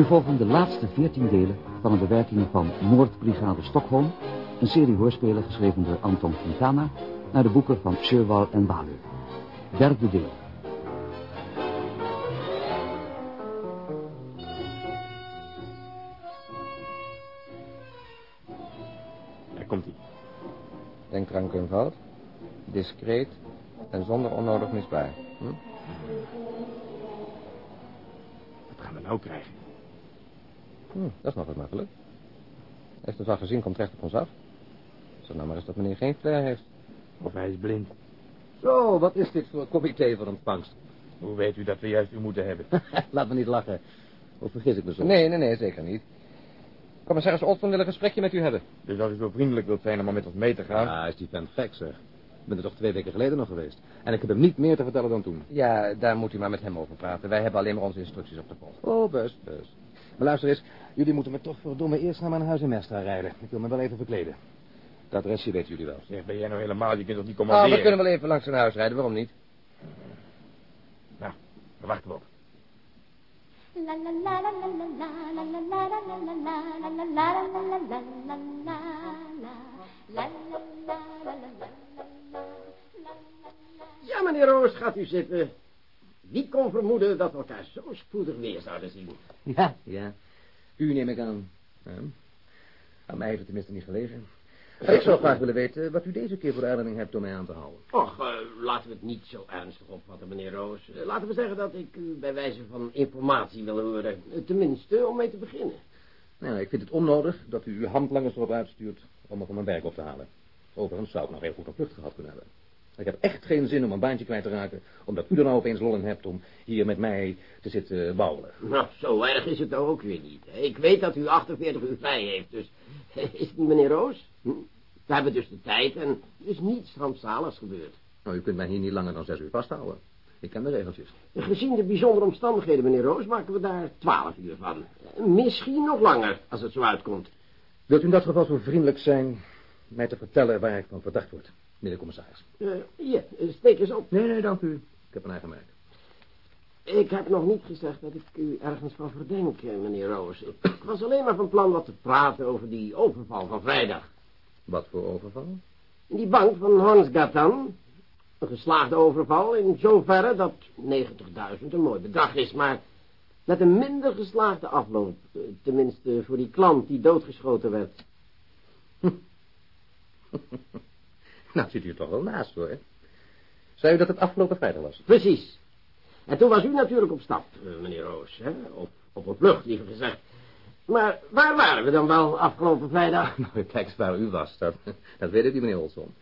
Nu volgen de laatste veertien delen van een bewerking van Moordbrigade Stockholm, een serie hoorspelen geschreven door Anton Quintana, naar de boeken van Sherwal en Walu. Derde deel. Daar komt hij. Denk eraan, Kunvald. Discreet en zonder onnodig misbaar. Hm? Wat gaan we nou krijgen? Hm, dat is nog wat makkelijk. Heeft ons al gezien, komt recht op ons af. Zeg nou maar eens dat meneer geen flair heeft. Of hij is blind. Zo, wat is dit voor thee voor ontvangst? Hoe weet u dat we juist u moeten hebben? Laat me niet lachen. Of vergis ik me zo? Nee, nee, nee, zeker niet. Commissaris Olson wil een gesprekje met u hebben. Dus als u zo vriendelijk wilt zijn om maar met ons mee te gaan... Ah, is die vent gek, zeg. Ik ben er toch twee weken geleden nog geweest. En ik heb hem niet meer te vertellen dan toen. Ja, daar moet u maar met hem over praten. Wij hebben alleen maar onze instructies op te volgen. Oh, best, best. Maar luister eens, jullie moeten me toch verdomme eerst naar mijn huis in Mestra rijden. Ik wil me wel even verkleden. Dat adresje weten jullie wel. Zeg, ben jij nou helemaal, je kunt toch niet commanderen? Oh, we kunnen wel even langs zijn huis rijden, waarom niet? Nou, we wachten op. Ja, meneer Roos, gaat u zitten. Wie kon vermoeden dat we elkaar zo spoedig weer zouden zien? Ja, ja. U neem ik aan. Ja. Aan mij heeft het tenminste niet gelegen. Maar ik zou graag willen weten wat u deze keer voor aanleiding hebt om mij aan te houden. Och, eh, laten we het niet zo ernstig opvatten, meneer Roos. Eh, laten we zeggen dat ik u bij wijze van informatie wil horen. Eh, tenminste, om mee te beginnen. Nou, ik vind het onnodig dat u uw handlangers erop uitstuurt om me van mijn werk op te halen. Overigens zou ik nog heel goed op vlucht gehad kunnen hebben. Ik heb echt geen zin om een baantje kwijt te raken, omdat u er nou opeens lol in hebt om hier met mij te zitten bouwen. Nou, zo erg is het ook weer niet. Ik weet dat u 48 uur vrij heeft, dus is het niet, meneer Roos? Hm? We hebben dus de tijd en er is niets rampzaligs gebeurd. Nou, u kunt mij hier niet langer dan zes uur vasthouden. Ik ken de regeltjes. Gezien de bijzondere omstandigheden, meneer Roos, maken we daar 12 uur van. Misschien nog langer, als het zo uitkomt. Wilt u in dat geval zo vriendelijk zijn mij te vertellen waar ik van verdacht word, meneer de commissaris? Eh hier, eh, steek eens op. Nee, nee, dank u. Ik heb een eigen merk. Ik heb nog niet gezegd dat ik u ergens van verdenk, eh, meneer Roos. Ik was alleen maar van plan wat te praten over die overval van vrijdag. Wat voor overval? In die bank van Hornsgatan. Een geslaagde overval in zoverre dat 90.000 een mooi bedrag is, maar met een minder geslaagde afloop. Tenminste voor die klant die doodgeschoten werd. nou, zit u er toch wel naast, hoor. Zei u dat het afgelopen vrijdag was? Precies. En toen was u natuurlijk op stap, eh, meneer Roos. Hè? Of op een vlucht, liever gezegd. Maar waar waren we dan wel afgelopen vrijdag? Nou, kijk eens waar u was. Dat, dat weet ik niet, meneer Olson.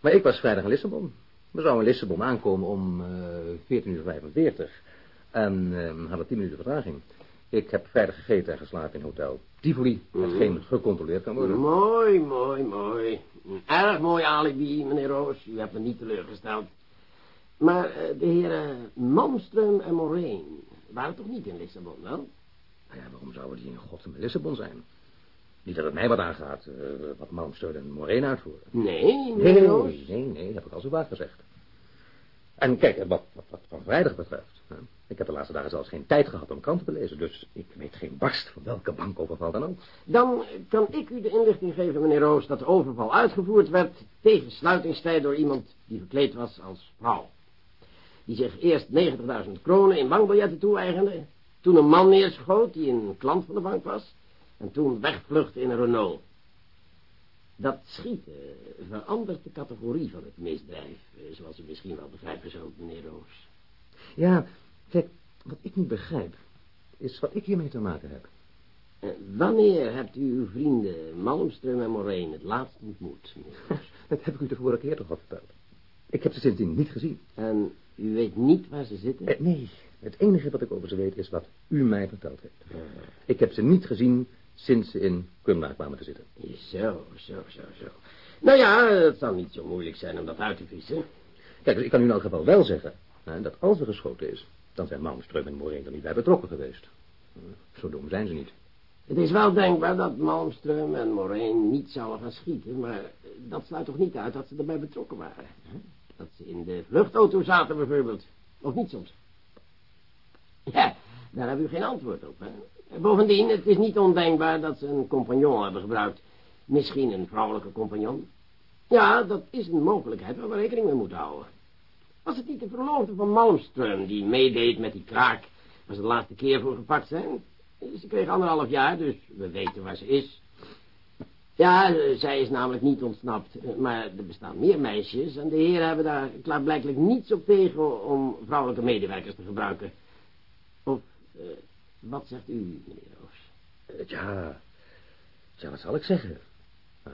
Maar ik was vrijdag in Lissabon. We zouden in Lissabon aankomen om eh 14.45 uur. En eh, hadden 10 minuten vertraging. Ik heb vrijdag gegeten en geslapen in hotel Tivoli. Hetgeen gecontroleerd kan worden. Mooi, mooi, mooi. Een erg mooi alibi, meneer Roos. U hebt me niet teleurgesteld. Maar eh, de heren Malmström en Moraine waren toch niet in Lissabon, wel? Nou ja, waarom zouden die in godsnaam in Lissabon zijn? Niet dat het mij wat aangaat, eh, wat Malmsteen en Moreen uitvoeren. Nee, meneer Nee, nee, nee, dat heb ik al zo vaak gezegd. En kijk, wat, wat, wat van vrijdag betreft. Ik heb de laatste dagen zelfs geen tijd gehad om krant te lezen, dus ik weet geen barst van welke bankoverval dan ook. Dan kan ik u de inlichting geven, meneer Roos, dat de overval uitgevoerd werd tegen sluitingstijd door iemand die verkleed was als vrouw. Die zich eerst 90.000 kronen in bankbiljetten toe-eigende, toen een man neerschoot die een klant van de bank was, en toen wegvluchtte in een Renault. Dat schieten verandert de categorie van het misdrijf, eh, zoals u misschien wel begrijpen zult, meneer Roos. Ja, kijk, wat ik niet begrijp, is wat ik hiermee te maken heb. Eh, Wanneer hebt u uw vrienden Malmström en Moreen het laatst ontmoet? Dat heb ik u de vorige keer toch al verteld. Ik heb ze sindsdien niet gezien. En u weet niet waar ze zitten? Eh, nee, het enige wat ik over ze weet is wat u mij verteld heeft. Ik heb ze niet gezien sinds ze in Kumla kwamen te zitten. Zo, zo, zo, zo. Nou ja, het zal niet zo moeilijk zijn om dat uit te vissen. Kijk, dus ik kan u in elk geval wel zeggen hè, dat als er geschoten is, dan zijn Malmström en Moreen er niet bij betrokken geweest. Hm, Zo dom zijn ze niet. Het is wel denkbaar dat Malmström en Moreen niet zouden gaan schieten, maar dat sluit toch niet uit dat ze erbij betrokken waren. Dat ze in de vluchtauto zaten bijvoorbeeld. Of niet soms. Ja, Daar hebben u geen antwoord op, hè? Bovendien, het is niet ondenkbaar dat ze een compagnon hebben gebruikt. Misschien een vrouwelijke compagnon. Ja, dat is een mogelijkheid waar we rekening mee moeten houden. Was het niet de verloofde van Malmström die meedeed met die kraak... waar ze de laatste keer voor gepakt zijn? Ze kreeg anderhalf jaar, dus we weten waar ze is. Ja, zij is namelijk niet ontsnapt. Maar er bestaan meer meisjes... en de heren hebben daar klaarblijkelijk niets op tegen... om vrouwelijke medewerkers te gebruiken. Of, eh, wat zegt u, meneer Roos? Eh, Tja, tja, wat zal ik zeggen? Eh,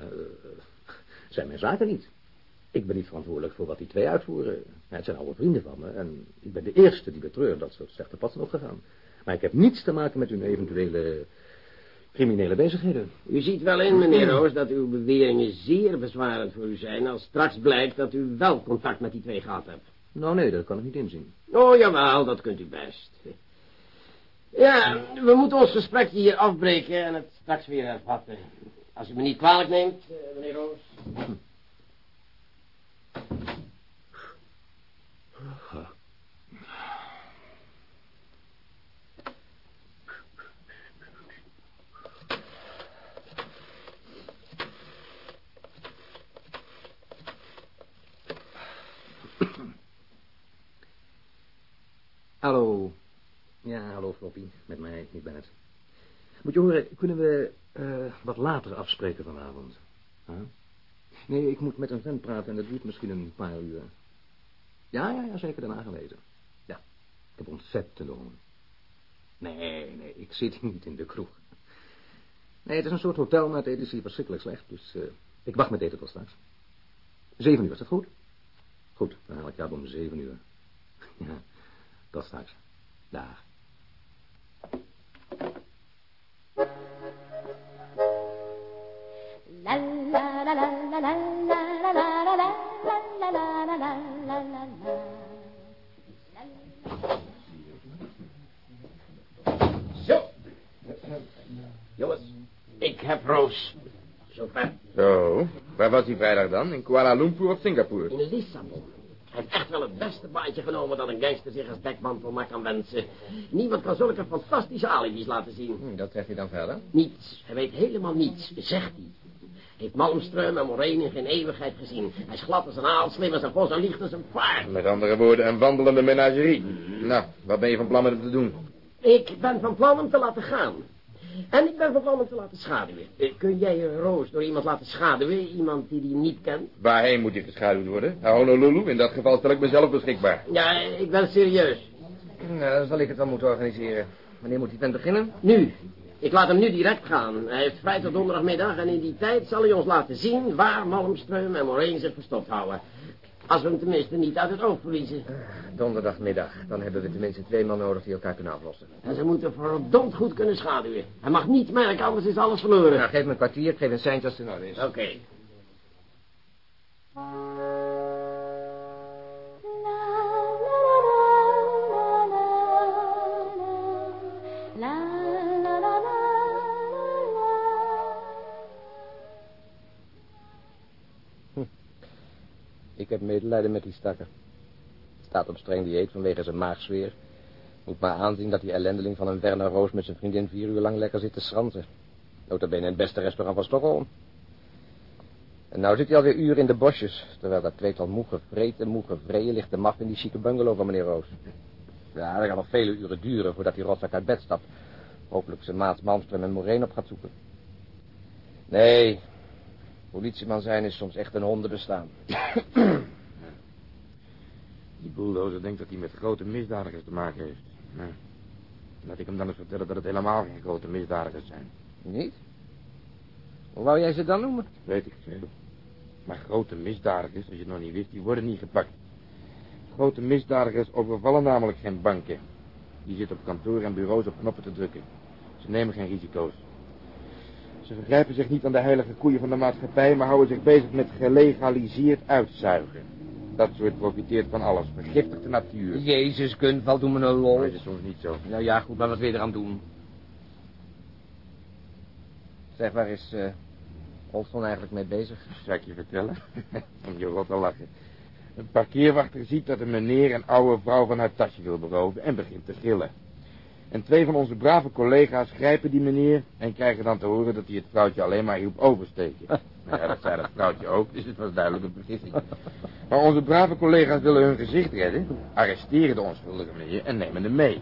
zijn mijn zaken niet. Ik ben niet verantwoordelijk voor wat die twee uitvoeren. Het zijn oude vrienden van me en ik ben de eerste die betreurt dat ze het slechte pad zijn opgegaan. Maar ik heb niets te maken met hun eventuele criminele bezigheden. U ziet wel in, meneer Roos, dat uw beweringen zeer bezwarend voor u zijn... als straks blijkt dat u wel contact met die twee gehad hebt. Nou nee, dat kan ik niet inzien. Oh, jawel, dat kunt u best. Ja, we moeten ons gesprekje hier afbreken en het straks weer hervatten. Als u me niet kwalijk neemt, eh, meneer Roos. Hallo. Ja, hallo Floppy. Met mij, ik ben het. Moet je horen, kunnen we eh, wat later afspreken vanavond? Nee, ik moet met een vent praten en dat duurt misschien een paar uur. Ja, ja, ja, zeker daarna gelezen. Ja, ik heb ontzettende honger. Nee, nee, ik zit niet in de kroeg. Nee, het is een soort hotel, maar het is hier verschrikkelijk slecht. Dus eh, ik wacht met eten tot straks. Zeven uur, is dat goed? Goed, dan haal ik jou om zeven uur. Ja, tot straks. Dag. La la la la la la Zo. Jongens, ik heb Roos. Zover. Zo, waar was hij vrijdag dan? In Kuala Lumpur of Singapore? In Lissabon. Hij heeft echt wel het beste baantje genomen dat een gangster zich als dekmantel maar kan wensen. Niemand kan zulke fantastische alibis laten zien. Hm, dat treft hij dan verder? Niets. Hij weet helemaal niets, zegt hij. Heeft Malmström en Moreen in geen eeuwigheid gezien. Hij is glad als een aal, slim als een vos en licht als een paard. Met andere woorden, een wandelende menagerie. Nou, wat ben je van plan met hem te doen? Ik ben van plan hem te laten gaan. En ik ben van plan hem te laten schaduwen. Eh, kun jij een roos door iemand laten schaduwen? Iemand die die niet kent? Waarheen moet hij geschaduwd worden? Naar Honolulu? In dat geval stel ik mezelf beschikbaar. Ja, ik ben serieus. Nou, dan zal ik het wel moeten organiseren. Wanneer moet hij dan beginnen? Nu. Ik laat hem nu direct gaan. Hij heeft vrij tot donderdagmiddag en in die tijd zal hij ons laten zien waar Malmström en Moreen zich verstopt houden. Als we hem tenminste niet uit het oog verliezen. Donderdagmiddag. Dan hebben we tenminste twee man nodig die elkaar kunnen aflossen. En ze moeten verdomd goed kunnen schaduwen. Hij mag niet merken, anders is alles verloren. Nou, geef me een kwartier. Geef een seintje als het in orde is. Oké. Ik heb medelijden met die stakker. Staat op streng dieet vanwege zijn maagzweer. Moet maar aanzien dat die ellendeling van een Werner Roos met zijn vriendin vier uur lang lekker zit te schransen. Notabene in het beste restaurant van Stockholm. En nou zit hij alweer uren in de bosjes, terwijl dat tweetal moe gevreten, moe gevreden ligt de maf in die chique bungalow van meneer Roos. Ja, dat kan nog vele uren duren voordat die rotzak uit bed stapt. Hopelijk zijn maat Malmström en Moreen op gaat zoeken. Nee, politieman zijn is soms echt een hondenbestaan. Die bulldozer denkt dat hij met grote misdadigers te maken heeft. Laat ik hem dan eens vertellen dat het helemaal geen grote misdadigers zijn. Niet? Hoe wou jij ze dan noemen? Weet ik veel. Maar grote misdadigers, als je het nog niet wist, die worden niet gepakt. Grote misdadigers overvallen namelijk geen banken. Die zitten op kantoor en bureaus op knoppen te drukken. Ze nemen geen risico's. Ze vergrijpen zich niet aan de heilige koeien van de maatschappij, maar houden zich bezig met gelegaliseerd uitzuigen. Dat soort profiteert van alles, vergiftigt de natuur. Jezus, Gunval, doe me een lol. Maar is het soms niet zo. Nou ja, goed, maar wat wil je eraan doen? Zeg, waar is eh Olson eigenlijk mee bezig? Zal ik je vertellen? Om je rot te lachen. Een parkeerwachter ziet dat een meneer een oude vrouw van haar tasje wil beroven en begint te gillen. En twee van onze brave collega's grijpen die meneer en krijgen dan te horen dat hij het vrouwtje alleen maar hielp oversteken. nou ja, dat zei dat vrouwtje ook, dus het was duidelijk een vergissing. Maar onze brave collega's willen hun gezicht redden, arresteren de onschuldige meneer en nemen hem mee.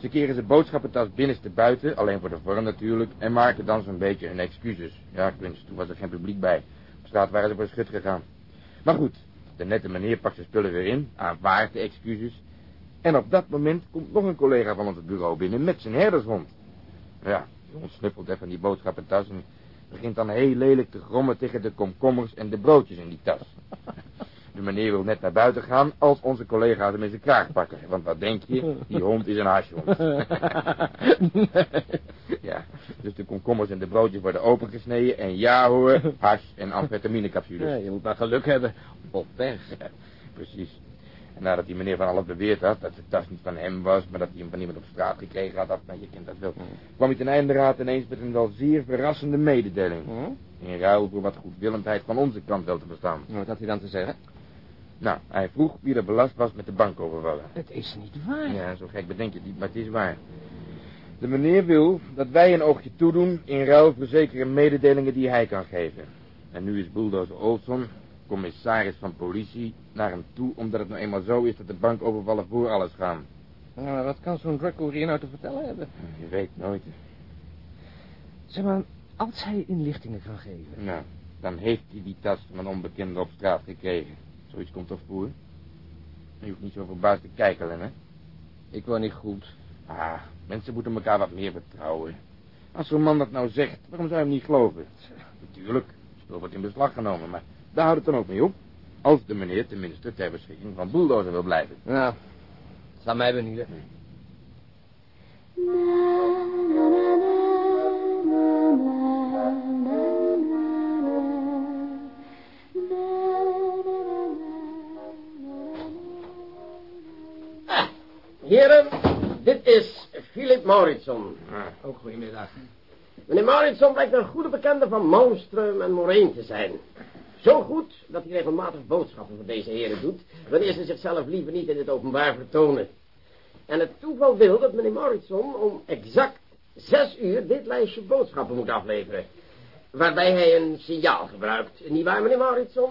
Ze keren zijn boodschappentas binnenste buiten, alleen voor de vorm natuurlijk, en maken dan zo'n beetje hun excuses. Ja, kunst, toen was er geen publiek bij. Op straat waren ze voor schut gegaan. Maar goed, de nette meneer pakt zijn spullen weer in, aanvaardt de excuses. En op dat moment komt nog een collega van ons het bureau binnen met zijn herdershond. Ja, die hond snuffelt even die boodschappentas en begint dan heel lelijk te grommen tegen de komkommers en de broodjes in die tas. De meneer wil net naar buiten gaan als onze collega's hem in zijn kraag pakken. Want wat denk je? Die hond is een hashhond. ja, dus de komkommers en de broodjes worden opengesneden en ja hoor, hash en amfetaminecapsules. Ja, je moet maar geluk hebben. Op weg. Ja, precies. En nadat die meneer van alles beweerd had dat de tas niet van hem was, maar dat hij hem van iemand op straat gekregen had, dat, nou, je kent dat wel, kwam hij ten einde raad ineens met een wel zeer verrassende mededeling. In ruil voor wat goedwillendheid van onze kant wel te verstaan. Wat had hij dan te zeggen? Nou, hij vroeg wie er belast was met de bankovervallen. Het is niet waar. Ja, zo gek bedenk je het niet, maar het is waar. De meneer wil dat wij een oogje toedoen in ruil voor zekere mededelingen die hij kan geven. En nu is Bulldozer Olson, commissaris van politie, naar hem toe, omdat het nou eenmaal zo is dat de bankovervallen voor alles gaan. Nou, maar wat kan zo'n drugcourier nou te vertellen hebben? Je weet nooit. Zeg maar, als hij inlichtingen kan geven. Nou, dan heeft hij die tas van een onbekende op straat gekregen. Zoiets komt toch voor? Je hoeft niet zo verbaasd te kijken, hè? Ik word niet goed. Ah, mensen moeten elkaar wat meer vertrouwen. Als zo'n man dat nou zegt, waarom zou je hem niet geloven? Natuurlijk, het spul wordt in beslag genomen, maar daar houdt het dan ook mee op. Als de meneer tenminste ter beschikking van Bulldozer wil blijven. Nou, het zal mij benieuwen. Heren, dit is Philip Mauritson. Ook goedemiddag. Meneer Mauritson blijkt een goede bekende van Malmström en Moreen te zijn. Zo goed dat hij regelmatig boodschappen voor deze heren doet, wanneer ze zichzelf liever niet in het openbaar vertonen. En het toeval wil dat meneer Mauritson om exact zes uur dit lijstje boodschappen moet afleveren. Waarbij hij een signaal gebruikt. Niet waar, meneer Mauritson?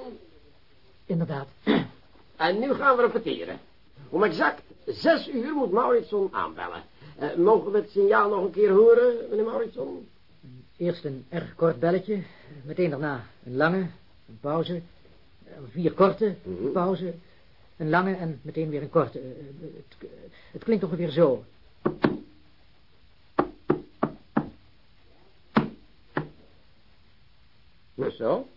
Inderdaad. En nu gaan we repeteren. Om exact zes uur moet Mauritson aanbellen. Eh, mogen we het signaal nog een keer horen, meneer Mauritson? Eerst een erg kort belletje. Meteen daarna een lange, een pauze. eh, Vier korte, Mhm. een pauze. Een lange en meteen weer een korte. Eh, eh, Het, het klinkt ongeveer zo. Nou zo.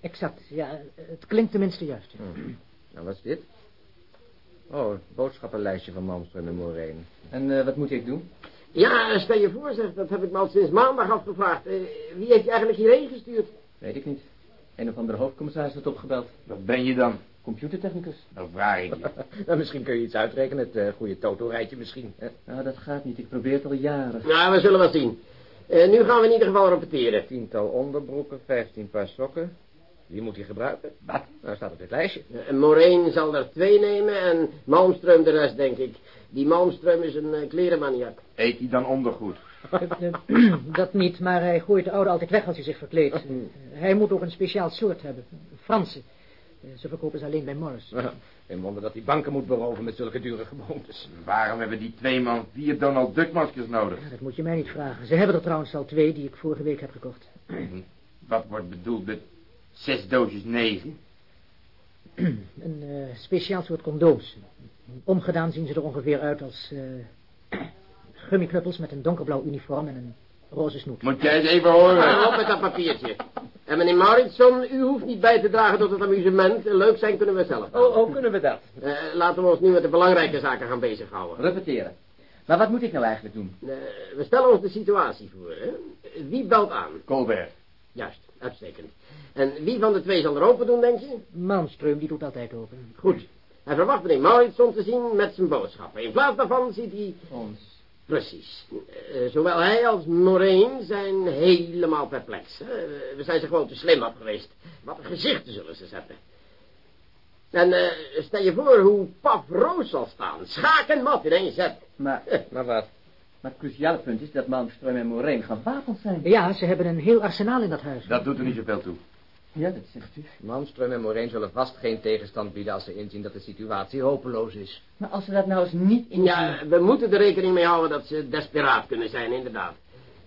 Exact, ja. Het klinkt tenminste juist. Nou, wat is dit? Oh, boodschappenlijstje van Malmström en Moreen. En eh, wat moet ik doen? Ja, stel je voor, zeg, dat heb ik me al sinds maandag afgevraagd. Eh, wie heeft je eigenlijk hierheen gestuurd? Weet ik niet. Een of andere hoofdcommissaris wordt opgebeld. Wat ben je dan? Computertechnicus. Dan vraag ik je. nou, misschien kun je iets uitrekenen. Het eh, goede Toto-rijtje misschien. Nou, dat gaat niet. Ik probeer het al jaren. Nou, we zullen wel zien. Eh, nu gaan we in ieder geval repeteren. Tiental onderbroeken, vijftien paar sokken. Wie moet die gebruiken? Wat? Nou, staat op dit lijstje. Moreen zal er twee nemen en Malmström de rest, denk ik. Die Malmström is een uh, klerenmaniak. Eet hij dan ondergoed? Eh, eh, dat niet, maar hij gooit de oude altijd weg als hij zich verkleedt. Eh, hij moet ook een speciaal soort hebben. Franse. Eh, Ze verkopen ze alleen bij Morris. Geen wonder dat hij banken moet beroven met zulke dure gewoontes. Waarom hebben die twee man vier Donald Duck maskers nodig? Ja, dat moet je mij niet vragen. Ze hebben er trouwens al twee die ik vorige week heb gekocht. Wat wordt bedoeld met zes doosjes negen? Een eh, speciaal soort condooms. Omgedaan zien ze er ongeveer uit als eh gummiknuppels met een donkerblauw uniform en een roze snoet. Moet jij eens even horen? Hou op met dat papiertje. En meneer Mauritson, u hoeft niet bij te dragen tot het amusement. Leuk zijn kunnen we zelf. Oh, oh, kunnen we dat? Eh, laten we ons nu met de belangrijke zaken gaan bezighouden. Repeteren. Maar wat moet ik nou eigenlijk doen? Eh, we stellen ons de situatie voor. Hè? Wie belt aan? Colbert. Juist, uitstekend. En wie van de twee zal er open doen, denk je? Malmström, die doet altijd open. Goed. Hij verwacht meneer Mauritson te zien met zijn boodschappen. In plaats daarvan ziet hij... Ons. Precies. Eh, zowel hij als Moreen zijn helemaal perplex. we zijn ze gewoon te slim af geweest. Wat een gezichten zullen ze zetten. En eh, stel je voor hoe Paf Roos zal staan. Schaak en mat in één zet. Maar, Maar wat? maar het cruciale punt is dat Malmström en Moreen gewapend zijn. Ja, ze hebben een heel arsenaal in dat huis. Dat doet er niet zoveel toe. Ja, dat zegt u. Malmström en Moreen zullen vast geen tegenstand bieden als ze inzien dat de situatie hopeloos is. Maar als ze dat nou eens niet inzien... Ja, we moeten er rekening mee houden dat ze desperaat kunnen zijn, inderdaad.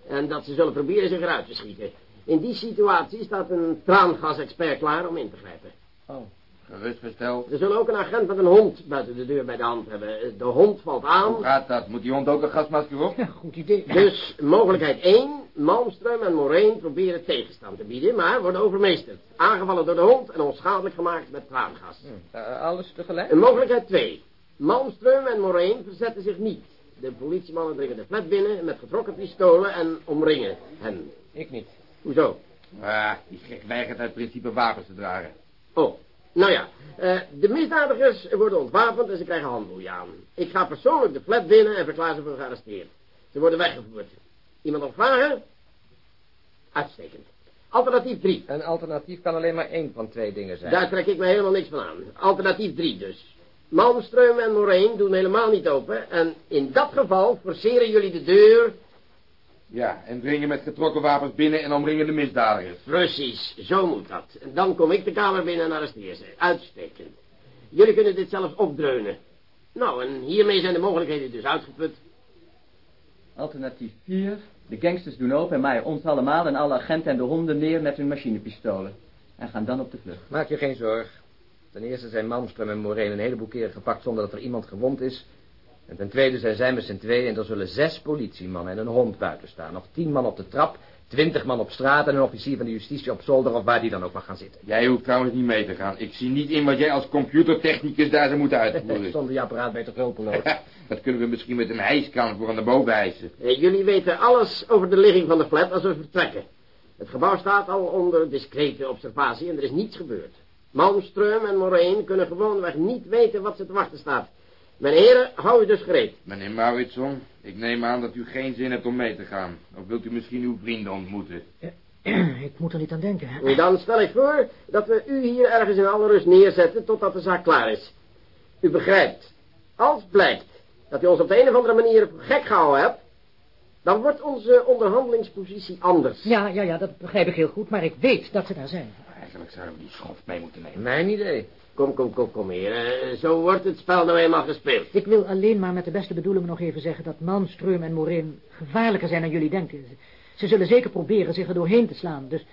En dat ze zullen proberen zich eruit te schieten. In die situatie staat een traangasexpert klaar om in te grijpen. Oh. Gerustgesteld. We zullen ook een agent met een hond buiten de deur bij de hand hebben. De hond valt aan. Hoe gaat dat? Moet die hond ook een gasmasker op? Ja, goed idee. Dus mogelijkheid 1. Malmström en Moreen proberen tegenstand te bieden, maar worden overmeesterd. Aangevallen door de hond en onschadelijk gemaakt met traangas. Eh, alles tegelijk? En mogelijkheid 2. Malmström en Moreen verzetten zich niet. De politiemannen dringen de flat binnen met getrokken pistolen en omringen hen. Ik niet. Hoezo? Ah, die gek weigert uit principe wapens te dragen. Oh, nou ja. eh, de misdadigers worden ontwapend en ze krijgen handboeien aan. Ik ga persoonlijk de flat binnen en verklaar ze voor gearresteerd. Ze worden weggevoerd. Iemand nog vragen? Uitstekend. Alternatief 3. Een alternatief kan alleen maar één van twee dingen zijn. Daar trek ik me helemaal niks van aan. Alternatief 3 dus. Malmström en Moreen doen helemaal niet open. En in dat geval forceren jullie de deur. Ja, en dringen met getrokken wapens binnen en omringen de misdadigers. Precies, zo moet dat. En dan kom ik de kamer binnen en arresteer ze. Uitstekend. Jullie kunnen dit zelfs opdreunen. Nou, en hiermee zijn de mogelijkheden dus uitgeput. Alternatief 4. De gangsters doen open en maaien ons allemaal en alle agenten en de honden neer met hun machinepistolen. En gaan dan op de vlucht. Maak je geen zorg. Ten eerste zijn Malmström en Moreen een heleboel keren gepakt zonder dat er iemand gewond is. En ten tweede zijn zij met z'n tweeën en er zullen zes politiemannen en een hond buiten staan. Nog tien man op de trap, twintig man op straat en een officier van de justitie op zolder of waar die dan ook mag gaan zitten. Jij hoeft trouwens niet mee te gaan. Ik zie niet in wat jij als computertechnicus daar zou moeten uitvoeren. Zonder je apparaat beter hulpeloos. dat kunnen we misschien met een hijskraan voor aan de boven hijsen. Eh, jullie weten alles over de ligging van de flat als we vertrekken. Het gebouw staat al onder discrete observatie en er is niets gebeurd. Malmström en Moreen kunnen gewoonweg niet weten wat ze te wachten staat. Mijn heren, hou u dus gereed. Meneer Mauritsson, ik neem aan dat u geen zin hebt om mee te gaan. Of wilt u misschien uw vrienden ontmoeten? Ik moet er niet aan denken. Dan stel ik voor dat we u hier ergens in alle rust neerzetten totdat de zaak klaar is. U begrijpt, als blijkt dat u ons op de een of andere manier gek gehouden hebt, dan wordt onze onderhandelingspositie anders. Ja, ja, ja, dat begrijp ik heel goed, maar ik weet dat ze daar zijn. Eigenlijk zouden we die schoft mee moeten nemen. Mijn idee. Kom, kom, kom, kom heren. Zo wordt het spel nou eenmaal gespeeld. Ik wil alleen maar met de beste bedoelingen nog even zeggen dat Malmström en Moreen gevaarlijker zijn dan jullie denken. Ze- zullen zeker proberen zich er doorheen te slaan, dus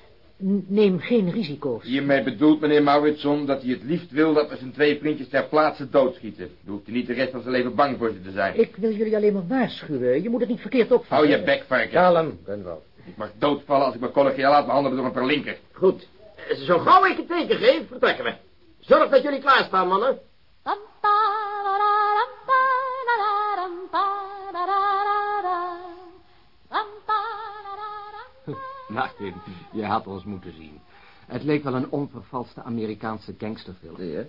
neem geen risico's. Hiermee bedoelt meneer Mauritsson dat hij het liefst wil dat we zijn twee vriendjes ter plaatse doodschieten. Dan hoeft hij niet de rest van zijn leven bang voor ze te zijn. Ik wil jullie alleen maar waarschuwen. Je moet het niet verkeerd opvatten. Hou je bek, varken. Kalm, Gunvald. Ik mag doodvallen als ik me collegiaal laat behandelen door een verlinker. Goed. Eh, Zo gauw ik het teken geef, vertrekken we. Zorg dat jullie klaarstaan, mannen. Martin, je had ons moeten zien. Het leek wel een onvervalste Amerikaanse gangsterfilm. Je?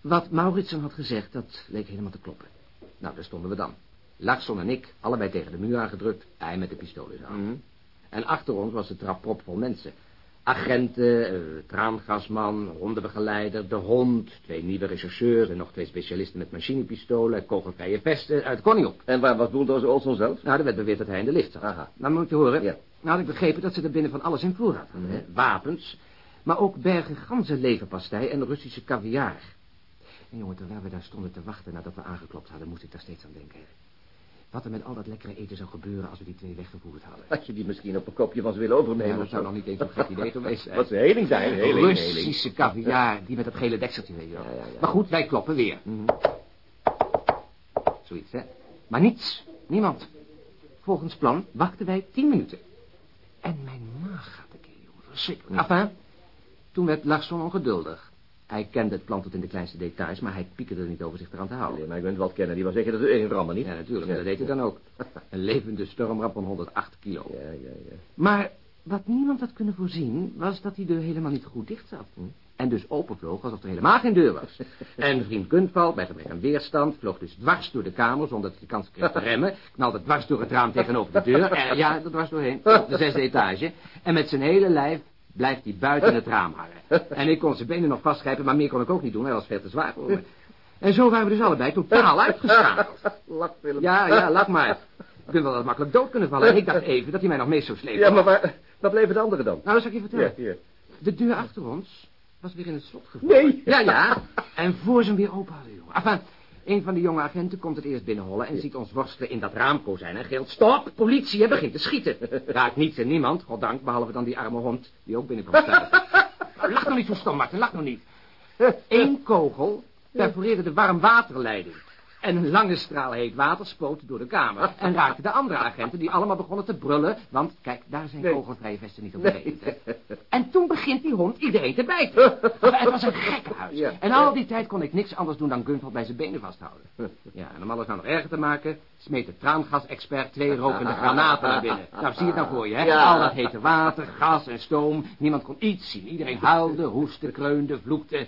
Wat Mauritsen had gezegd, dat leek helemaal te kloppen. Nou, daar stonden we dan. Larsson en ik, allebei tegen de muur aangedrukt, hij met de pistool in zijn hand. Mhm. En achter ons was de trap propvol mensen. Agenten, eh, traangasman, hondenbegeleider, de hond, twee nieuwe rechercheurs en nog twee specialisten met machinepistolen, kogelvrije vesten, uit kon niet op. En waar was Boeldoos Olson zelf? Nou, er werd beweerd dat hij in de lift zat. Aha. Nou, moet je horen. Ja. Nou, had ik begrepen dat ze er binnen van alles in voorraad hadden. Wapens, maar ook bergen ganzenleverpastei en Russische caviar. En jongen, terwijl we daar stonden te wachten nadat we aangeklopt hadden, moest ik daar steeds aan denken. Wat er met al dat lekkere eten zou gebeuren als we die twee weggevoerd hadden. Had je die misschien op een kopje van ze willen overnemen? Ja, dat zou zo? nog niet eens een gek idee geweest zijn. Wat ze heling zijn, heling. Russische caviar, die met dat gele dekseltje, weet je. Ja, ja. Maar goed, wij kloppen weer. Mhm. Zoiets, hè. Maar niets, niemand. Volgens plan wachten wij tien minuten. En mijn maag gaat een keer, jongen, verschrikkelijk. Enfin, toen werd Larsson ongeduldig. Hij kende het plan tot in de kleinste details, maar hij piekerde er niet over zich eraan te houden. Nee, maar ik ben het wel kennen. Die was zeker dat u één rammen, niet? Ja, natuurlijk, dat deed hij dan ook. Een levende stormramp van 108 kilo. Ja, ja, ja. Maar wat niemand had kunnen voorzien, was dat die deur helemaal niet goed dicht zat. En dus openvloog alsof er helemaal geen deur was. En vriend Guntvald, bij gebrek aan weerstand, vloog dus dwars door de kamer zonder dat hij de kans kreeg te remmen. Knalde dwars door het raam tegenover de deur. En ja, er dwars doorheen. op De zesde etage. En met zijn hele lijf blijft hij buiten het raam hangen. En ik kon zijn benen nog vastgrijpen, maar meer kon ik ook niet doen. Hij was veel te zwaar voor me. En zo waren we dus allebei totaal uitgeschakeld. Lach, Willem. Ja, ja, lach maar. Je kunt wel wat makkelijk dood kunnen vallen. En ik dacht even dat hij mij nog mee zou slepen. Ja, maar waar, waar bleven de anderen dan? Nou, dat zal ik je vertellen. Ja, hier. De deur achter ons was weer in het slot gevallen. Nee. Ja, ja. En voor ze hem weer open hadden, jongen. Enfin, een van de jonge agenten komt het eerst binnenhollen... en ziet ons worstelen in dat raamkozijn en gilt... Stop, politie, en begint te schieten. Raakt niets en niemand, goddank, behalve dan die arme hond... die ook binnenkomt staan. Lach nou niet zo stom, Martin, lach nou niet. Eén kogel perforeerde de warmwaterleiding. En een lange straal heet water spoot door de kamer. En raakte de andere agenten die allemaal begonnen te brullen. Want, kijk, daar zijn Nee. kogelvrije vesten niet op hè. En toen begint die hond iedereen te bijten. Het was een gekkenhuis. Ja. En al die tijd kon ik niks anders doen dan Gunvald bij zijn benen vasthouden. Ja, en om alles nou nog erger te maken... smeet de traangasexpert twee rokende granaten naar binnen. Nou, zie je het nou voor je, hè? Ja. Al dat hete water, gas en stoom. Niemand kon iets zien. Iedereen huilde, hoestte, kreunde, vloekte.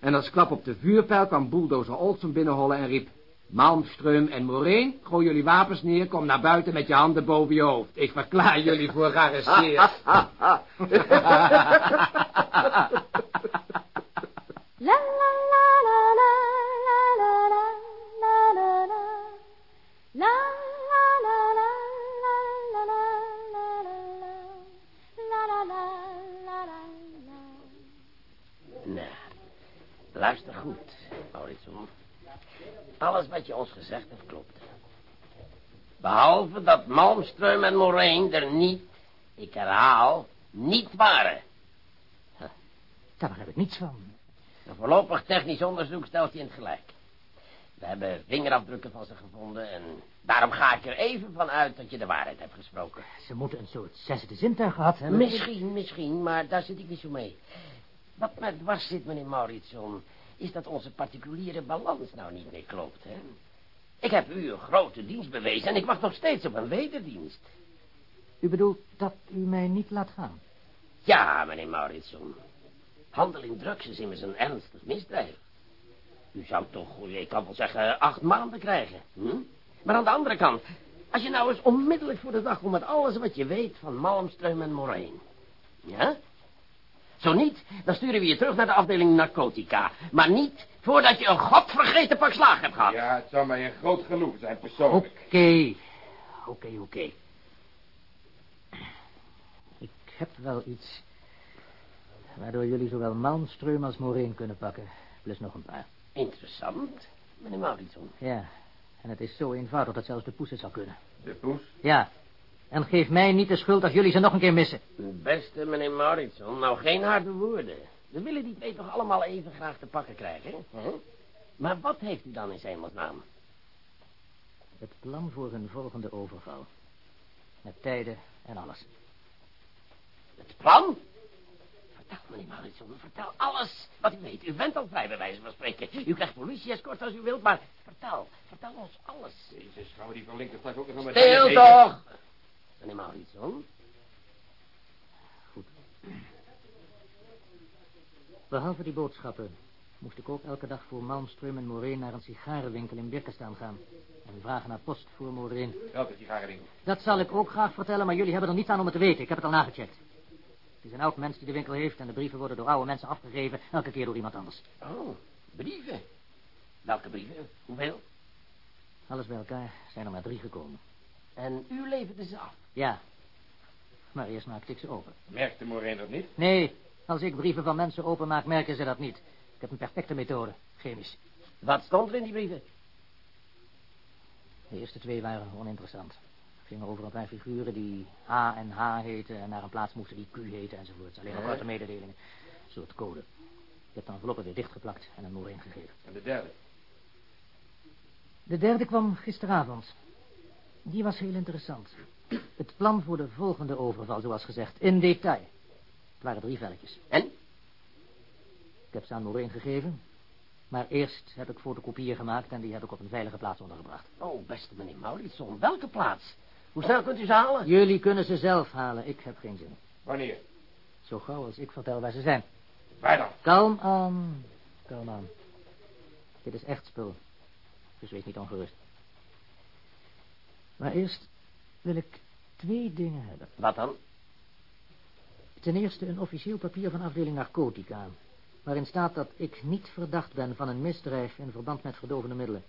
En als klap op de vuurpijl kwam bulldozer Olsen binnenhollen en riep... Malmström en Moreen, gooi jullie wapens neer, kom naar buiten met je handen boven je hoofd. Ik verklaar jullie voor gearresteerd. La la luister goed. Alles wat je ons gezegd hebt klopt. Behalve dat Malmström en Moraine er niet, ik herhaal, niet waren. Daar begrijp ik niets van. Een voorlopig technisch onderzoek stelt je in het gelijk. We hebben vingerafdrukken van ze gevonden en daarom ga ik er even van uit dat je de waarheid hebt gesproken. Ze moeten een soort zesde zintuig gehad hebben. Misschien, misschien, maar daar zit ik niet zo mee. Wat mij dwars zit, meneer Mauritson, is dat onze particuliere balans nou niet meer klopt, hè? Ik heb u een grote dienst bewezen en ik wacht nog steeds op een wederdienst. U bedoelt dat u mij niet laat gaan? Ja, meneer Mauritson. Handel in drugs is immers een ernstig misdrijf. U zou toch, ik kan wel zeggen, acht maanden krijgen. Hm? Maar aan de andere kant, als je nou eens onmiddellijk voor de dag komt met alles wat je weet van Malmström en Moraine. Ja? Zo niet, dan sturen we je terug naar de afdeling narcotica. Maar niet voordat je een godvergeten pak slaag hebt gehad. Ja, het zou mij een groot genoeg zijn, persoonlijk. Oké. Oké, oké. Ik heb wel iets... waardoor jullie zowel Malmström als Moreen kunnen pakken. Plus nog een paar. Interessant, meneer Mauritson. Ja, en het is zo eenvoudig dat zelfs de poes het zou kunnen. De poes? Ja, en geef mij niet de schuld als jullie ze nog een keer missen. Beste meneer Mauritson, nou geen harde woorden. We willen die twee toch allemaal even graag te pakken krijgen, hè? Maar wat heeft u dan in zijn hemelsnaam? Het plan voor hun volgende overval. Met tijden en alles. Het plan? Vertel, meneer Mauritson, vertel alles wat u weet. U bent al vrij, bij wijze van spreken. U krijgt politie-escort als u wilt, maar vertel, vertel ons alles. Jezus, gaan we die van linker ook nog een Stil toch! Meneer Mauritson, Behalve die boodschappen moest ik ook elke dag voor Malmström en Moreen naar een sigarenwinkel in Birkestaan gaan. En vragen naar post voor Moreen. Welke sigarenwinkel? Dat zal ik ook graag vertellen, maar jullie hebben er niets aan om het te weten. Ik heb het al nagecheckt. Het is een oud mens die de winkel heeft en de brieven worden door oude mensen afgegeven, elke keer door iemand anders. oh, brieven. Welke brieven? Hoeveel? Alles bij elkaar zijn er maar drie gekomen. En u leverde ze af. Ja, maar eerst maakte ik ze open. Merkte Moreen dat niet? Nee, als ik brieven van mensen openmaak, merken ze dat niet. Ik heb een perfecte methode, chemisch. Wat stond er in die brieven? De eerste twee waren oninteressant. Het ging over een paar figuren die H en H heten... en naar een plaats moesten die Q heten enzovoorts. Alleen nog korte mededelingen. Een soort code. Ik heb de enveloppen weer dichtgeplakt en een Moreen gegeven. En de derde? De derde kwam gisteravond. Die was heel interessant. Het plan voor de volgende overval, zoals gezegd, in detail. Het waren drie velletjes. En? Ik heb ze aan Moreen gegeven. Maar eerst heb ik fotokopieën gemaakt en die heb ik op een veilige plaats ondergebracht. Oh, beste meneer Mauritson, welke plaats? Hoe snel kunt u ze halen? Jullie kunnen ze zelf halen, ik heb geen zin. Wanneer? Zo gauw als ik vertel waar ze zijn. Waar dan? Kalm aan, kalm aan. Dit is echt spul. Dus wees niet ongerust. Maar eerst wil ik twee dingen hebben. Wat dan? Ten eerste een officieel papier van afdeling narcotica... waarin staat dat ik niet verdacht ben van een misdrijf in verband met verdovende middelen.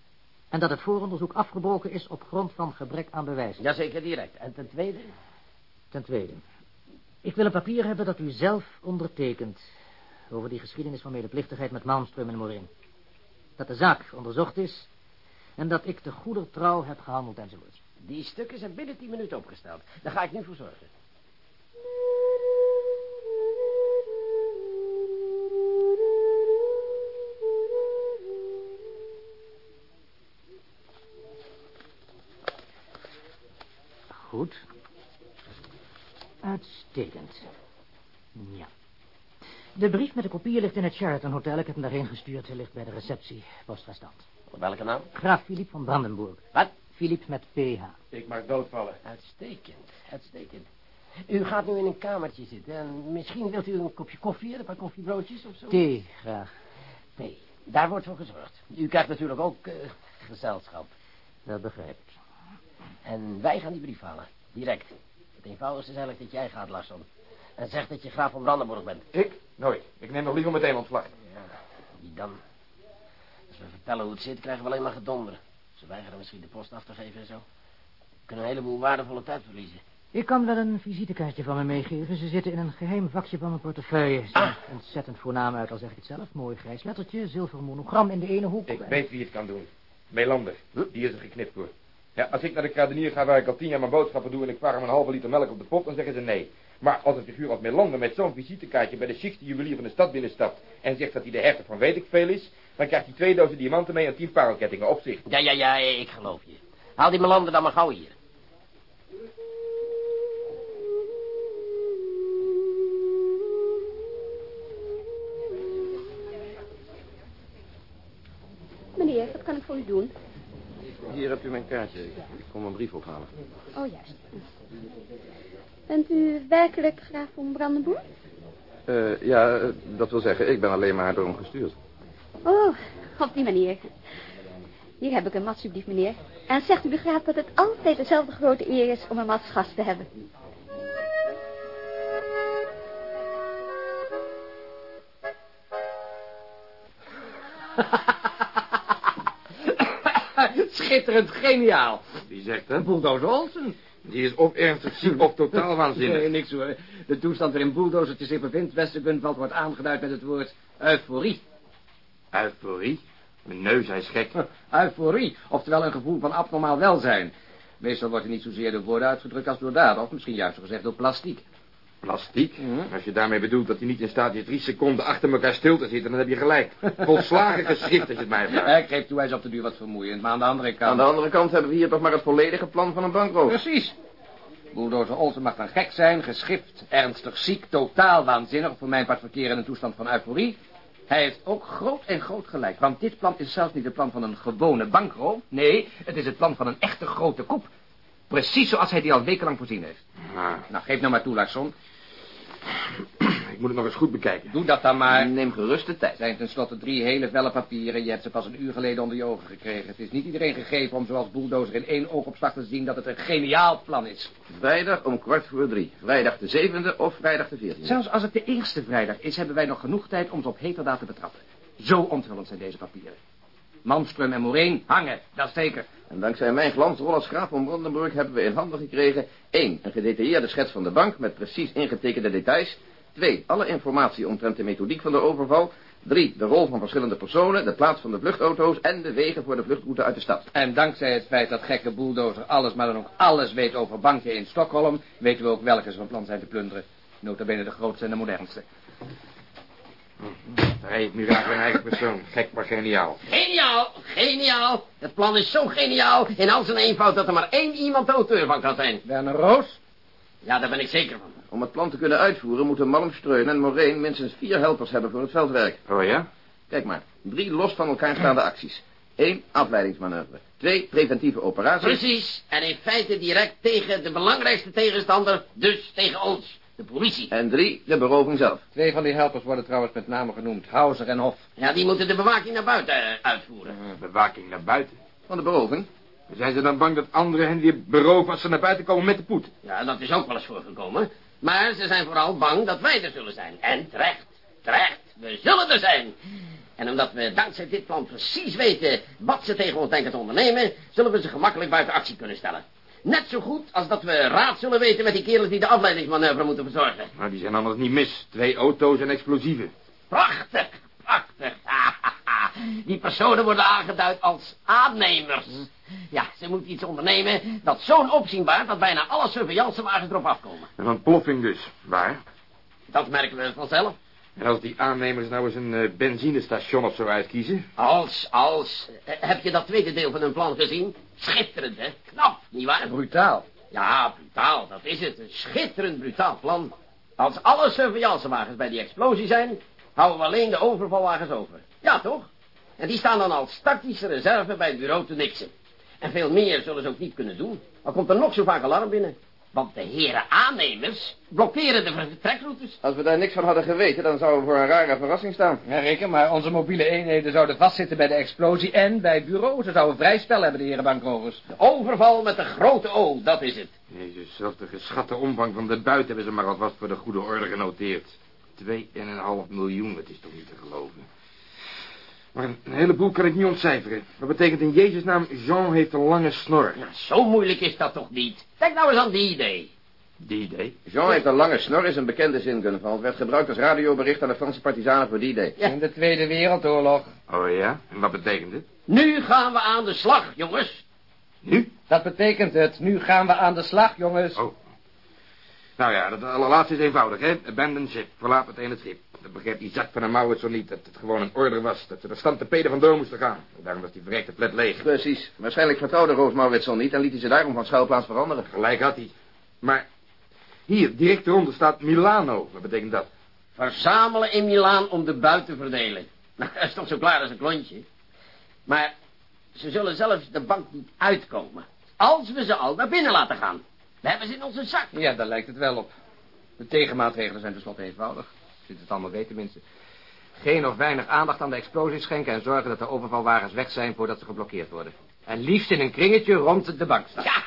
En dat het vooronderzoek afgebroken is op grond van gebrek aan bewijs. Jazeker, direct. En ten tweede? Ten tweede. Ik wil een papier hebben dat u zelf ondertekent... over die geschiedenis van medeplichtigheid met Malmström en Morin. Dat de zaak onderzocht is... en dat ik te goeder trouw heb gehandeld enzovoorts. Die stukken zijn binnen tien minuten opgesteld. Daar ga ik nu voor zorgen. Goed. Uitstekend. Ja. De brief met de kopieën ligt in het Sheraton Hotel. Ik heb hem daarheen gestuurd. Hij ligt bij de receptie. Postrestant. Welke naam? Graaf Philippe van Brandenburg. Wat? Philippe met PH. Ik mag doodvallen. Uitstekend, uitstekend. U gaat nu in een kamertje zitten en misschien wilt u een kopje koffie, een paar koffiebroodjes of zo? Thee, graag. Thee. Daar wordt voor gezorgd. U krijgt natuurlijk ook eh, gezelschap. Dat begrijp ik. En wij gaan die brief halen. Direct. Het eenvoudigste is eigenlijk dat jij gaat, Larsson. En zegt dat je graaf van Brandenburg bent. Ik? Nooit. Ik neem nog liever meteen ontslag. Ja, wie dan? Als we vertellen hoe het zit, krijgen we alleen maar gedonder. Ze weigeren misschien de post af te geven en zo. We kunnen een heleboel waardevolle tijd verliezen. Ik kan wel een visitekaartje van me meegeven. Ze zitten in een geheim vakje van mijn portefeuille. Ze Ah. ontzettend voornaam uit, al zeg ik het zelf. Mooi grijs lettertje, zilveren monogram in de ene hoek. Ik weet wie het kan doen. Melander. Die is er geknipt voor. Ja, als ik naar de kruidenier ga waar ik al tien jaar mijn boodschappen doe... en ik vraag hem een halve liter melk op de pot, dan zeggen ze nee. Maar als een figuur als Melander met zo'n visitekaartje... bij de chicste juwelier van de stad binnenstapt... en zegt dat hij de hertog van weet ik veel is... dan krijgt hij twee dozen diamanten mee en tien parelkettingen op zich. Ja, ja, ja, ik geloof je. Haal die melander dan maar gauw hier. Meneer, wat kan ik voor u doen? Hier hebt u mijn kaartje. Ik kom een brief ophalen. Oh, juist. Bent u werkelijk graaf van Brandenburg? Eh, ja, eh, dat wil zeggen, ik ben alleen maar door hem gestuurd. Oh, op die manier. Hier heb ik hem, alsjeblieft, meneer. En zegt u de graaf dat het altijd dezelfde grote eer is om hem als gast te hebben. Schitterend geniaal. Wie zegt dat? Bulldozer Olsen. Die is of ernstig ziek of totaal waanzinnig. Nee, niks hoor. De toestand waarin Bulldozertje zich bevindt, Westergunveld, wordt aangeduid met het woord euforie. Euforie? Mijn neus, hij is gek. Euforie, oftewel een gevoel van abnormaal welzijn. Meestal wordt hij niet zozeer door woorden uitgedrukt als door daden, of misschien juist gezegd door plastiek. Plastiek? Als je daarmee bedoelt dat hij niet in staat is drie seconden achter elkaar stil te zitten, dan heb je gelijk. Volslagen geschikt als je het mij vraagt. Ik geef toe, hij is op de duur wat vermoeiend, maar aan de andere kant... Aan de andere kant hebben we hier toch maar het volledige plan van een bankroof. Precies. Bulldozer Olsen mag dan gek zijn, geschift, ernstig ziek, totaal waanzinnig, voor mijn part verkeer in een toestand van euforie. Hij heeft ook groot en groot gelijk, want dit plan is zelfs niet het plan van een gewone bankroof. Nee, het is het plan van een echte grote koep. Precies zoals hij die al wekenlang voorzien heeft. Ah, Nou, geef nou maar toe, Larsson. Moet het nog eens goed bekijken. Doe dat dan maar. Neem gerust de Het tijd. zijn tenslotte drie hele velle papieren. Je hebt ze pas een uur geleden onder je ogen gekregen. Het is niet iedereen gegeven om zoals Bulldozer in één oogopslag te zien dat het een geniaal plan is. Vrijdag om kwart voor drie. Vrijdag de zevende of vrijdag de veertiende. Zelfs als het de eerste vrijdag is, hebben wij nog genoeg tijd om ze op heterdaad te betrappen. Zo onthullend zijn deze papieren. Malmström en Moreen hangen, dat is zeker. En dankzij mijn glansrol als graaf van Brandenburg hebben we in handen gekregen... één, een gedetailleerde schets van de bank met precies ingetekende details... twee, alle informatie omtrent de methodiek van de overval... drie, de rol van verschillende personen, de plaats van de vluchtauto's... en de wegen voor de vluchtroute uit de stad. En dankzij het feit dat gekke bulldozer alles, maar dan ook alles weet over banken in Stockholm... weten we ook welke ze van plan zijn te plunderen. Nota bene de grootste en de modernste. Daar heeft mirakel in eigen persoon. Gek, maar geniaal. Geniaal, geniaal. Het plan is zo geniaal in al zijn eenvoud dat er maar één iemand de auteur van kan zijn. Werner Roos? Ja, daar ben ik zeker van. Om het plan te kunnen uitvoeren moeten Malmström en Moreen minstens vier helpers hebben voor het veldwerk. Oh ja? Kijk maar, drie los van elkaar staande acties. Eén, afleidingsmanoeuvre. Twee, preventieve operaties. Precies. En in feite direct tegen de belangrijkste tegenstander, dus tegen ons, de politie. En drie, de beroving zelf. Twee van die helpers worden trouwens met name genoemd. Hauser en Hof. Ja, die moeten de bewaking naar buiten eh, uitvoeren. Bewaking naar buiten. Van de beroving? Zijn ze dan bang dat anderen hen weer beroven als ze naar buiten komen met de poet? Ja, dat is ook wel eens voorgekomen. Maar ze zijn vooral bang dat wij er zullen zijn. En terecht, terecht, we zullen er zijn. En omdat we dankzij dit plan precies weten wat ze tegen ons denken te ondernemen... zullen we ze gemakkelijk buiten actie kunnen stellen. Net zo goed als dat we raad zullen weten met die kerels die de afleidingsmanoeuvre moeten verzorgen. Maar die zijn anders niet mis. Twee auto's en explosieven. Prachtig, prachtig. Die personen worden aangeduid als aannemers. Ja, ze moeten iets ondernemen dat zo'n opzienbaar dat bijna alle surveillancewagens erop afkomen. Een ontploffing dus. Waar? Dat merken we vanzelf. En als die aannemers nou eens een eh, benzinestation of zo uitkiezen? Als, als. Eh, Heb je dat tweede deel van hun plan gezien? Schitterend, hè? Knap, nietwaar? Brutaal. Ja, brutaal, dat is het. Een schitterend brutaal plan. Als alle surveillancewagens bij die explosie zijn... houden we alleen de overvalwagens over. Ja, toch? En die staan dan als tactische reserve bij het bureau te niksen. En veel meer zullen ze ook niet kunnen doen. Al komt er nog zo vaak alarm binnen. Want de heren aannemers blokkeren de vertrekroutes. Als we daar niks van hadden geweten, dan zouden we voor een rare verrassing staan. Ja, reken, maar onze mobiele eenheden zouden vastzitten bij de explosie en bij het bureau. Ze zouden vrij spel hebben, de heren bankrovers. De overval met de grote O, dat is het. Jezus, zelfs de geschatte omvang van de buit hebben ze maar alvast voor de goede orde genoteerd. Twee en een half miljoen, dat is toch niet te geloven. Maar een heleboel kan ik niet ontcijferen. Dat betekent in Jezus' naam, Jean heeft een lange snor. Nou, zo moeilijk is dat toch niet? Denk nou eens aan die idee. Die idee? Jean heeft een lange snor is een bekende zin, Gunval. Het werd gebruikt als radiobericht aan de Franse partisanen voor die idee. Ja. In de Tweede Wereldoorlog. Oh ja? En wat betekent het? Nu gaan we aan de slag, jongens. Nu? Dat betekent het. Nu gaan we aan de slag, jongens. Oh. Nou ja, dat allerlaatste is eenvoudig, hè? Abandon ship. Verlaat meteen het schip. Dat begreep die zak van een Maurits zo niet. Dat het gewoon een order was. Dat ze er stand te peden vandoor moesten gaan. Daarom was die verrekte flat leeg. Precies. Waarschijnlijk vertrouwde Roos niet en liet hij ze daarom van schuilplaats veranderen. Gelijk had hij. Maar hier, direct eronder staat Milano. Wat betekent dat? Verzamelen in Milaan om de buit te verdelen. Nou, dat is toch zo klaar als een klontje. Maar ze zullen zelfs de bank niet uitkomen. Als we ze al naar binnen laten gaan. We hebben ze in onze zak. Ja, daar lijkt het wel op. De tegenmaatregelen zijn tenslotte eenvoudig. Je het allemaal weet tenminste. Geen of weinig aandacht aan de explosie schenken... en zorgen dat de overvalwagens weg zijn voordat ze geblokkeerd worden. En liefst in een kringetje rond de bank staan. Ja,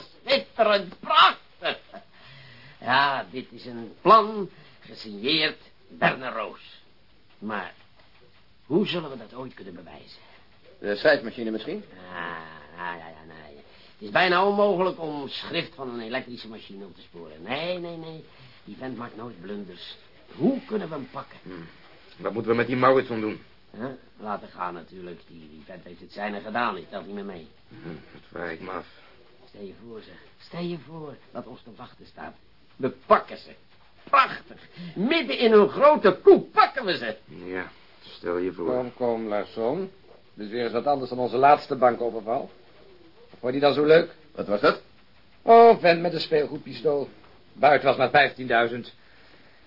schitterend, prachtig. Ja, dit is een plan gesigneerd Werner Roos. Maar hoe zullen we dat ooit kunnen bewijzen? De schrijfmachine misschien? Ah, ja, ja, ja, nee. Het is bijna onmogelijk om schrift van een elektrische machine op te sporen. Nee, nee, nee. Die vent maakt nooit blunders. Hoe kunnen we hem pakken? Wat moeten we met die Mauritson doen? Huh? Laten gaan natuurlijk. Die, die vent heeft het zijne gedaan. Die telt niet meer mee. Hm, Dat vraag ik me af. Stel je voor, zeg. Stel je voor wat ons te wachten staat. We pakken ze. Prachtig. Midden in een grote koep pakken we ze. Ja, stel je voor. Kom, kom, Larsson. Dus weer eens wat anders dan onze laatste bankoverval. Vond je die dan zo leuk? Wat was dat? Oh, vent met een speelgoedpistool. Buiten was maar 15.000.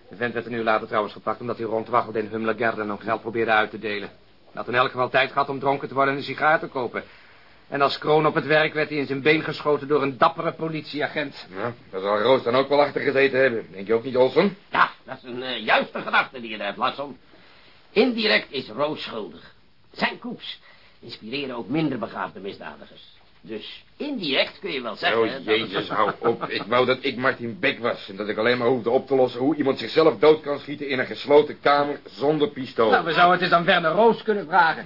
De vent werd een uur later trouwens gepakt... omdat hij rondwaggelde in Humlegerde en om geld probeerde uit te delen. Hij had in elk geval tijd gehad om dronken te worden en een sigaar te kopen. En als kroon op het werk werd hij in zijn been geschoten door een dappere politieagent. Ja, daar zal Roos dan ook wel achter gezeten hebben. Denk je ook niet, Olson? Ja, dat is een eh, juiste gedachte die je daar hebt, Lasson. Indirect is Roos schuldig. Zijn koeps inspireren ook minder begaafde misdadigers. Dus indirect kun je wel zeggen... Oh, dat- jezus, hou op. Ik wou dat ik Martin Beck was. En dat ik alleen maar hoefde op te lossen hoe iemand zichzelf dood kan schieten in een gesloten kamer zonder pistool. Nou, we zouden het eens aan Werner Roos kunnen vragen.